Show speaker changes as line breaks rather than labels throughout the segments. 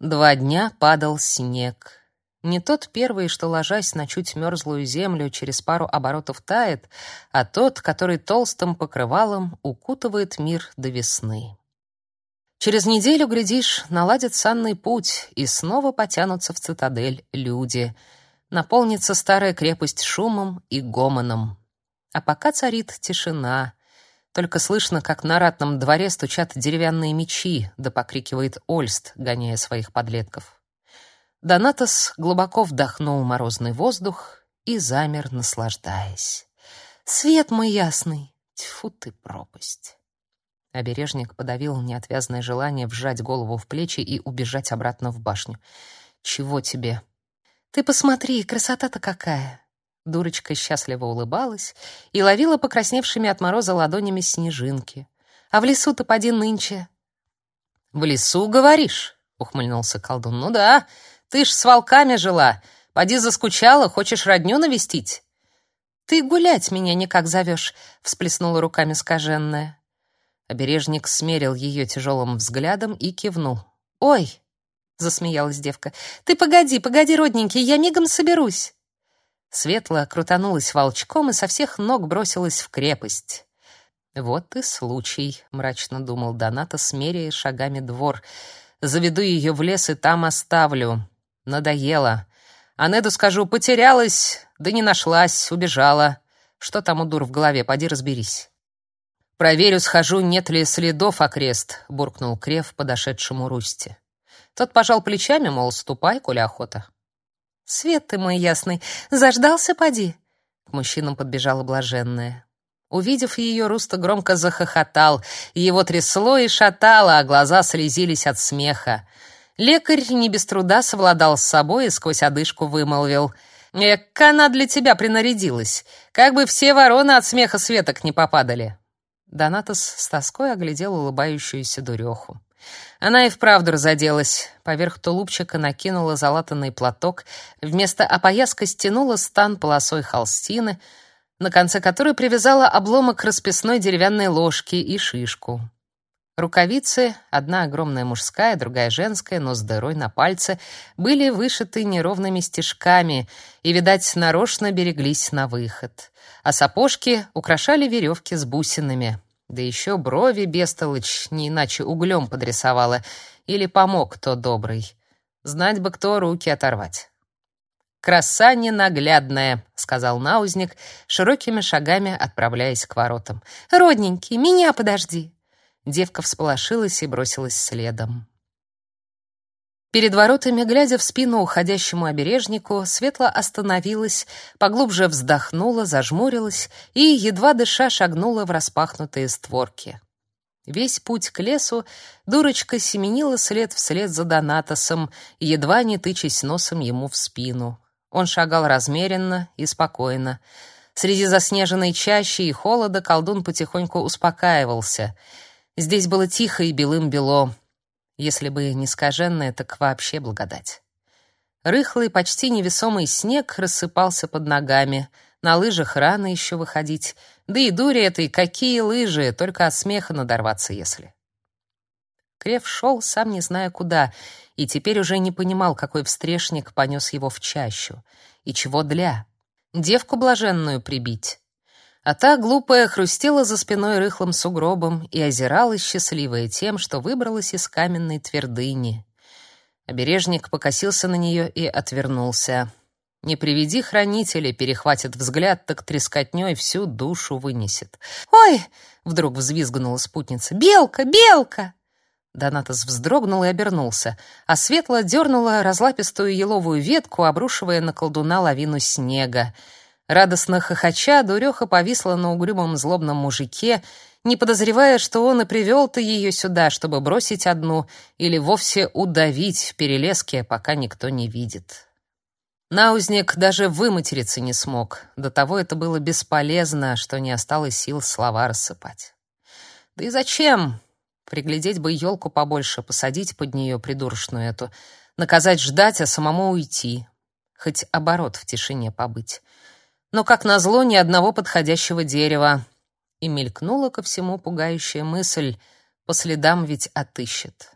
Два дня падал снег. Не тот первый, что, ложась на чуть мерзлую землю, через пару оборотов тает, а тот, который толстым покрывалом укутывает мир до весны. Через неделю, глядишь, наладят санный путь, и снова потянутся в цитадель люди. Наполнится старая крепость шумом и гомоном. А пока царит тишина, только слышно, как на ратном дворе стучат деревянные мечи, да покрикивает Ольст, гоняя своих подлетков. Донатос глубоко вдохнул морозный воздух и замер, наслаждаясь. «Свет мой ясный! Тьфу ты, пропасть!» Обережник подавил неотвязное желание вжать голову в плечи и убежать обратно в башню. «Чего тебе?» «Ты посмотри, красота-то какая!» Дурочка счастливо улыбалась и ловила покрасневшими от мороза ладонями снежинки. «А в лесу-то поди нынче». «В лесу, говоришь?» — ухмыльнулся колдун. «Ну да, ты ж с волками жила. Поди заскучала, хочешь родню навестить?» «Ты гулять меня никак зовешь», — всплеснула руками скаженная. Обережник смерил ее тяжелым взглядом и кивнул. «Ой!» — засмеялась девка. «Ты погоди, погоди, родненький, я мигом соберусь». Светла крутанулась волчком и со всех ног бросилась в крепость. «Вот и случай», — мрачно думал Доната, смеряя шагами двор. «Заведу ее в лес и там оставлю. Надоело. А Неду скажу, потерялась, да не нашлась, убежала. Что там у дур в голове, поди разберись». «Проверю, схожу, нет ли следов окрест», — буркнул Крев подошедшему Русти. Тот пожал плечами, мол, ступай, коли охота. Свет ты мой ясный, заждался поди. К мужчинам подбежала блаженная. Увидев ее, Руста громко захохотал, его трясло и шатало, а глаза слезились от смеха. Лекарь не без труда совладал с собой и сквозь одышку вымолвил: "Эк, она для тебя принарядилась, как бы все вороны от смеха светок не попадали". Донатос с тоской оглядел улыбающуюся дуреху. Она и вправду разоделась. Поверх тулупчика накинула залатанный платок, вместо опояска стянула стан полосой холстины, на конце которой привязала обломок расписной деревянной ложки и шишку. Рукавицы, одна огромная мужская, другая женская, но с дырой на пальце, были вышиты неровными стежками и, видать, нарочно береглись на выход. А сапожки украшали веревки с бусинами. Да еще брови бестолочь не иначе углем подрисовала. Или помог кто добрый. Знать бы, кто руки оторвать. «Краса ненаглядная», — сказал наузник, широкими шагами отправляясь к воротам. «Родненький, меня подожди». Девка всполошилась и бросилась следом. Перед воротами, глядя в спину уходящему обережнику, Светла остановилась, поглубже вздохнула, зажмурилась и, едва дыша, шагнула в распахнутые створки. Весь путь к лесу дурочка семенила след вслед за Донатосом, едва не тычась носом ему в спину. Он шагал размеренно и спокойно. Среди заснеженной чащи и холода колдун потихоньку успокаивался. Здесь было тихо и белым-бело. Если бы не скаженное, так вообще благодать. Рыхлый, почти невесомый снег рассыпался под ногами. На лыжах рано еще выходить. Да и дури этой, какие лыжи, только от смеха надорваться, если. Крев шел, сам не зная куда, и теперь уже не понимал, какой встрешник понес его в чащу. И чего для? Девку блаженную прибить? А та, глупая, хрустела за спиной рыхлым сугробом и озиралась, счастливая тем, что выбралась из каменной твердыни. Обережник покосился на нее и отвернулся. Не приведи хранителя, перехватит взгляд, так трескотней всю душу вынесет. «Ой!» — вдруг взвизгнула спутница. «Белка! Белка!» Донатос вздрогнул и обернулся, а Светла дернула разлапистую еловую ветку, обрушивая на колдуна лавину снега. Радостно хохоча, дуреха повисла на угрюмом злобном мужике, не подозревая, что он и привел-то ее сюда, чтобы бросить одну или вовсе удавить в перелеске, пока никто не видит. Наузник даже выматериться не смог. До того это было бесполезно, что не осталось сил слова рассыпать. Да и зачем? Приглядеть бы елку побольше, посадить под нее придурочную эту, наказать ждать, а самому уйти. Хоть оборот в тишине побыть но, как назло, ни одного подходящего дерева. И мелькнула ко всему пугающая мысль, по следам ведь отыщет.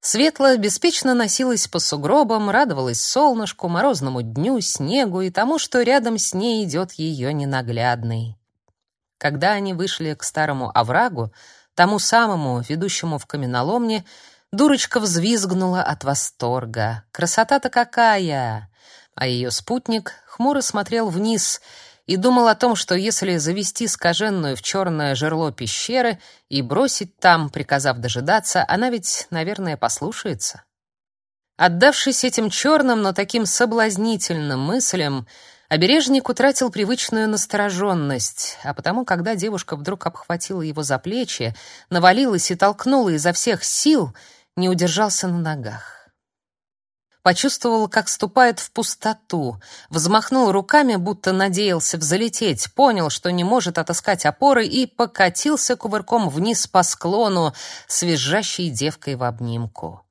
Светла беспечно носилась по сугробам, радовалась солнышку, морозному дню, снегу и тому, что рядом с ней идет ее ненаглядный. Когда они вышли к старому оврагу, тому самому, ведущему в каменоломне, дурочка взвизгнула от восторга. Красота-то какая! А ее спутник хмуро смотрел вниз — и думал о том, что если завести скаженную в черное жерло пещеры и бросить там, приказав дожидаться, она ведь, наверное, послушается. Отдавшись этим черным, но таким соблазнительным мыслям, обережник утратил привычную настороженность, а потому, когда девушка вдруг обхватила его за плечи, навалилась и толкнула изо всех сил, не удержался на ногах почувствовал, как ступает в пустоту, взмахнул руками, будто надеялся взлететь, понял, что не может отыскать опоры и покатился кувырком вниз по склону с визжащей девкой в обнимку.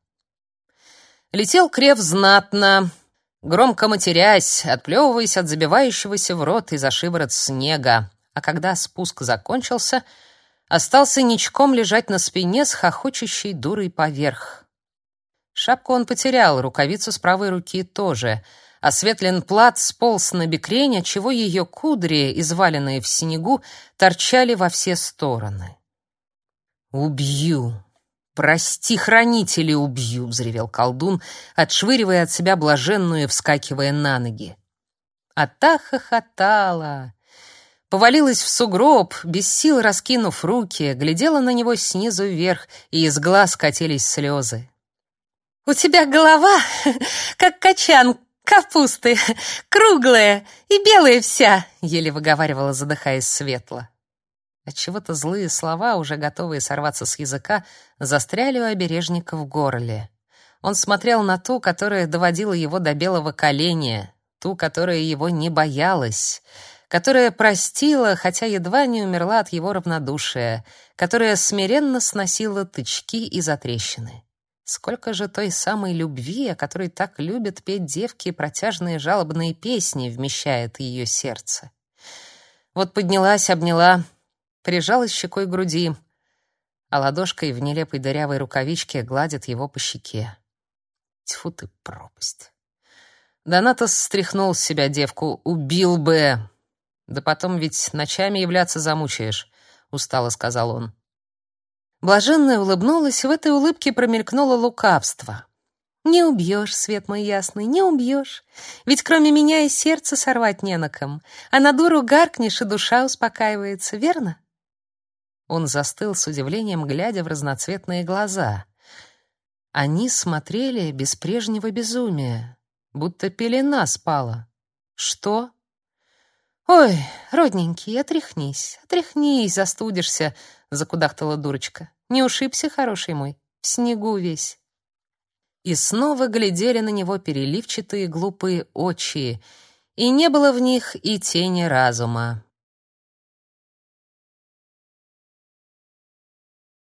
Летел крев знатно, громко матерясь, отплевываясь от забивающегося в рот и за шиворот снега, а когда спуск закончился, остался ничком лежать на спине с хохочущей дурой поверх. Шапку он потерял, рукавицу с правой руки тоже, а Светлин плат сполз на бекрень, отчего ее кудри, изваленные в снегу, торчали во все стороны. «Убью! Прости, хранители, убью!» — взревел колдун, отшвыривая от себя блаженную и вскакивая на ноги. А та хохотала повалилась в сугроб, без сил раскинув руки, глядела на него снизу вверх, и из глаз катились слезы. «У тебя голова, как качан капусты, круглая и белая вся», — еле выговаривала, задыхаясь светло. Отчего-то злые слова, уже готовые сорваться с языка, застряли у обережника в горле. Он смотрел на ту, которая доводила его до белого коленя, ту, которая его не боялась, которая простила, хотя едва не умерла от его равнодушия, которая смиренно сносила тычки и затрещины. Сколько же той самой любви, о которой так любят петь девки протяжные жалобные песни, вмещает ее сердце. Вот поднялась, обняла, прижалась щекой к груди, а ладошкой в нелепой дырявой рукавичке гладит его по щеке. Тьфу ты, пропасть. Донатос стряхнул с себя девку. «Убил бы!» «Да потом ведь ночами являться замучаешь», — устало сказал он. Блаженная улыбнулась, в этой улыбке промелькнуло лукавство. «Не убьешь, свет мой ясный, не убьешь. Ведь кроме меня и сердце сорвать не на ком. А на дуру гаркнешь, и душа успокаивается, верно?» Он застыл с удивлением, глядя в разноцветные глаза. Они смотрели без прежнего безумия, будто пелена спала. «Что?» «Ой, родненький, отряхнись, отряхнись, застудишься», — закудахтала дурочка. «Не ушибся, хороший мой, в снегу весь». И снова глядели на него переливчатые глупые очи, и не было в них и тени разума.